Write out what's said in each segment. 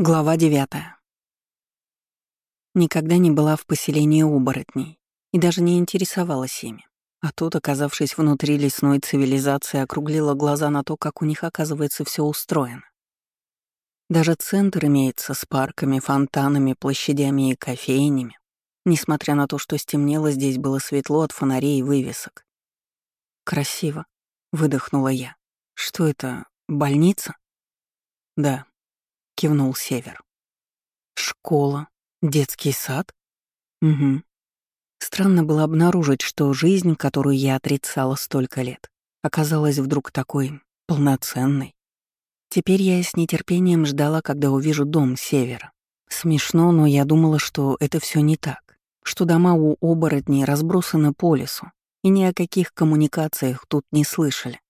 Глава девятая. Никогда не была в поселении оборотней и даже не интересовалась ими. А тут, оказавшись внутри лесной цивилизации, округлила глаза на то, как у них, оказывается, все устроено. Даже центр имеется с парками, фонтанами, площадями и кофейнями. Несмотря на то, что стемнело, здесь было светло от фонарей и вывесок. «Красиво», — выдохнула я. «Что это, больница?» «Да», — кивнул Север. «Школа? Детский сад?» «Угу». Странно было обнаружить, что жизнь, которую я отрицала столько лет, оказалась вдруг такой полноценной. Теперь я с нетерпением ждала, когда увижу дом Севера. Смешно, но я думала, что это все не так, что дома у оборотней разбросаны по лесу, и ни о каких коммуникациях тут не слышали.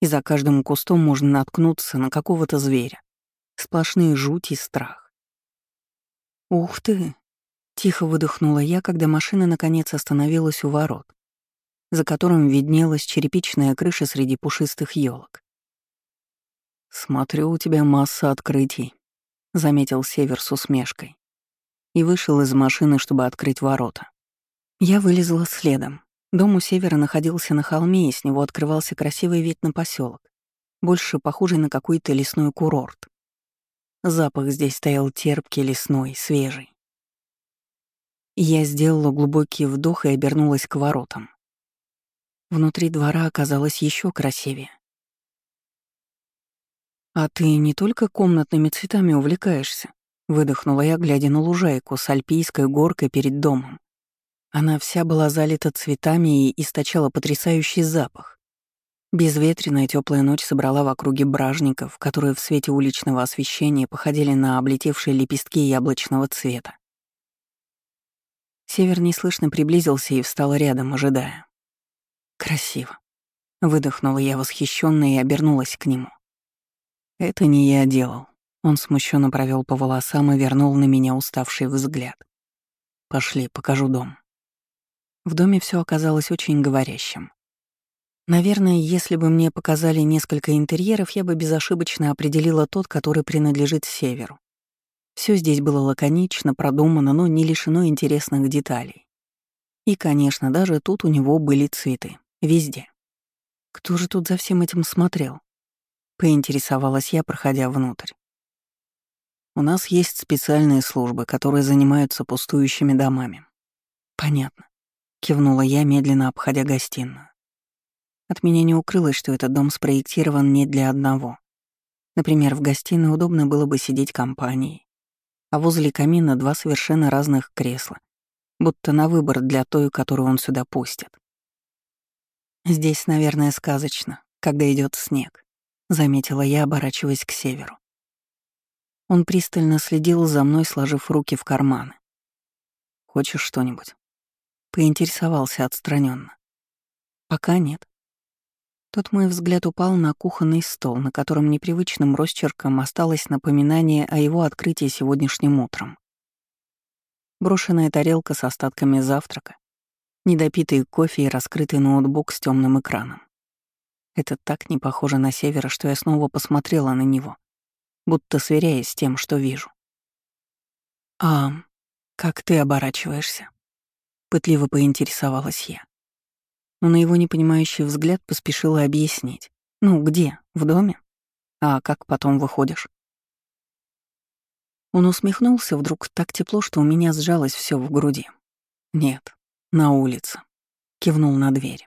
И за каждым кустом можно наткнуться на какого-то зверя. Сплошные жуть и страх. «Ух ты!» — тихо выдохнула я, когда машина наконец остановилась у ворот, за которым виднелась черепичная крыша среди пушистых елок. «Смотрю, у тебя масса открытий», — заметил Север с усмешкой. И вышел из машины, чтобы открыть ворота. Я вылезла следом. Дом у Севера находился на холме, и с него открывался красивый вид на поселок, больше похожий на какой-то лесной курорт. Запах здесь стоял терпкий, лесной, свежий. Я сделала глубокий вдох и обернулась к воротам. Внутри двора оказалось еще красивее. «А ты не только комнатными цветами увлекаешься?» — выдохнула я, глядя на лужайку с альпийской горкой перед домом. Она вся была залита цветами и источала потрясающий запах. Безветренная теплая ночь собрала в округе бражников, которые в свете уличного освещения походили на облетевшие лепестки яблочного цвета. Север неслышно приблизился и встал рядом, ожидая. «Красиво», — выдохнула я восхищенно и обернулась к нему. «Это не я делал». Он смущенно провел по волосам и вернул на меня уставший взгляд. «Пошли, покажу дом». В доме все оказалось очень говорящим. Наверное, если бы мне показали несколько интерьеров, я бы безошибочно определила тот, который принадлежит северу. Все здесь было лаконично, продумано, но не лишено интересных деталей. И, конечно, даже тут у него были цветы. Везде. Кто же тут за всем этим смотрел? Поинтересовалась я, проходя внутрь. У нас есть специальные службы, которые занимаются пустующими домами. Понятно. Кивнула я, медленно обходя гостиную. От меня не укрылось, что этот дом спроектирован не для одного. Например, в гостиной удобно было бы сидеть компанией, а возле камина два совершенно разных кресла, будто на выбор для той, которую он сюда пустит. «Здесь, наверное, сказочно, когда идет снег», — заметила я, оборачиваясь к северу. Он пристально следил за мной, сложив руки в карманы. «Хочешь что-нибудь?» Поинтересовался отстраненно. «Пока нет. Тут мой взгляд упал на кухонный стол, на котором непривычным росчерком осталось напоминание о его открытии сегодняшним утром. Брошенная тарелка с остатками завтрака, недопитый кофе и раскрытый ноутбук с темным экраном. Это так не похоже на севера, что я снова посмотрела на него, будто сверяясь с тем, что вижу. «А как ты оборачиваешься?» — пытливо поинтересовалась я но на его непонимающий взгляд поспешила объяснить. «Ну, где? В доме? А как потом выходишь?» Он усмехнулся вдруг так тепло, что у меня сжалось все в груди. «Нет, на улице», — кивнул на дверь.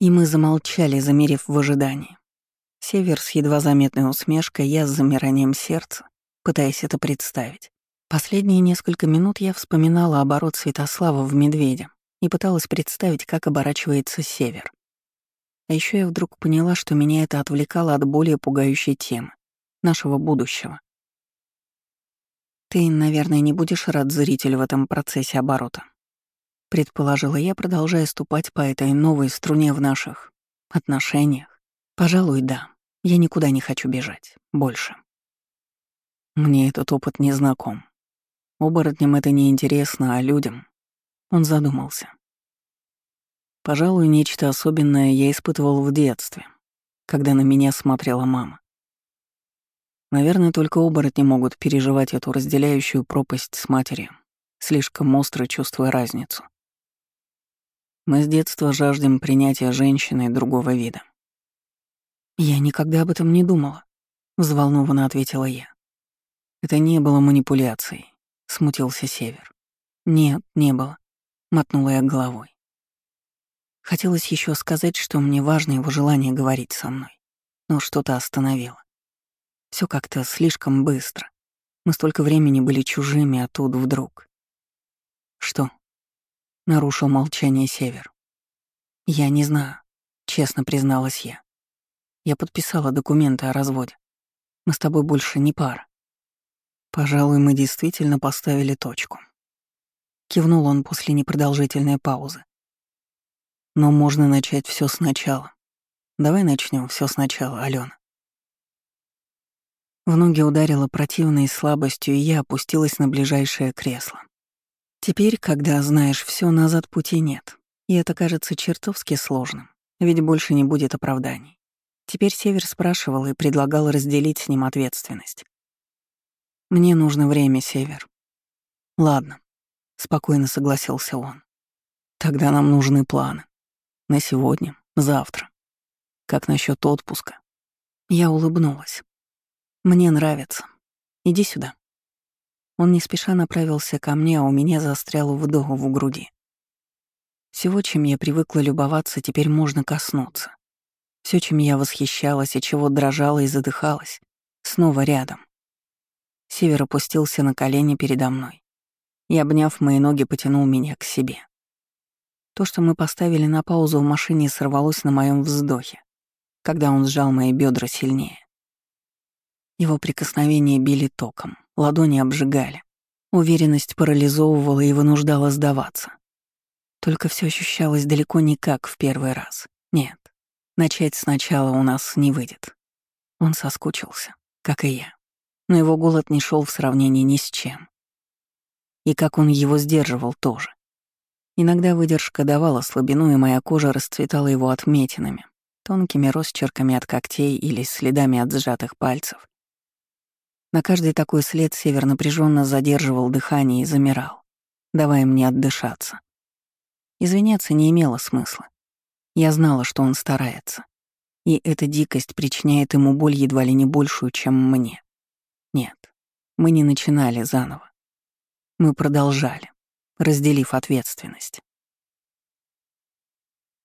И мы замолчали, замерев в ожидании. Север с едва заметной усмешкой, я с замиранием сердца, пытаясь это представить. Последние несколько минут я вспоминала оборот Святослава в «Медведя», и пыталась представить, как оборачивается север. А еще я вдруг поняла, что меня это отвлекало от более пугающей темы — нашего будущего. «Ты, наверное, не будешь рад зрителю в этом процессе оборота», — предположила я, продолжая ступать по этой новой струне в наших отношениях. «Пожалуй, да. Я никуда не хочу бежать. Больше». Мне этот опыт не знаком. Оборотням это не интересно, а людям он задумался. Пожалуй, нечто особенное я испытывал в детстве, когда на меня смотрела мама. Наверное, только оборотни могут переживать эту разделяющую пропасть с матерью, слишком остро чувствуя разницу. Мы с детства жаждем принятия женщины другого вида. «Я никогда об этом не думала», — взволнованно ответила я. «Это не было манипуляцией», — смутился Север. «Нет, не было», — мотнула я головой. Хотелось еще сказать, что мне важно его желание говорить со мной, но что-то остановило. Все как-то слишком быстро. Мы столько времени были чужими, а тут вдруг. Что? Нарушил молчание Север. Я не знаю, честно призналась я. Я подписала документы о разводе. Мы с тобой больше не пара. Пожалуй, мы действительно поставили точку. Кивнул он после непродолжительной паузы. Но можно начать все сначала. Давай начнем все сначала, Алена. В ноги ударила противной слабостью, и я опустилась на ближайшее кресло. Теперь, когда знаешь все, назад пути нет. И это кажется чертовски сложным, ведь больше не будет оправданий. Теперь Север спрашивал и предлагал разделить с ним ответственность. «Мне нужно время, Север». «Ладно», — спокойно согласился он. «Тогда нам нужны планы. На сегодня, завтра. Как насчет отпуска? Я улыбнулась. Мне нравится. Иди сюда. Он не спеша направился ко мне, а у меня застрял вдох в груди. Всего, чем я привыкла любоваться, теперь можно коснуться. Все, чем я восхищалась и чего дрожала и задыхалась, снова рядом. Север опустился на колени передо мной и, обняв мои ноги, потянул меня к себе. То, что мы поставили на паузу в машине, сорвалось на моем вздохе, когда он сжал мои бедра сильнее. Его прикосновения били током, ладони обжигали. Уверенность парализовывала и вынуждала сдаваться. Только все ощущалось далеко не как в первый раз. Нет, начать сначала у нас не выйдет. Он соскучился, как и я. Но его голод не шел в сравнении ни с чем. И как он его сдерживал тоже. Иногда выдержка давала слабину, и моя кожа расцветала его отметинами, тонкими росчерками от когтей или следами от сжатых пальцев. На каждый такой след Север напряженно задерживал дыхание и замирал, давая мне отдышаться. Извиняться не имело смысла. Я знала, что он старается. И эта дикость причиняет ему боль едва ли не большую, чем мне. Нет, мы не начинали заново. Мы продолжали разделив ответственность.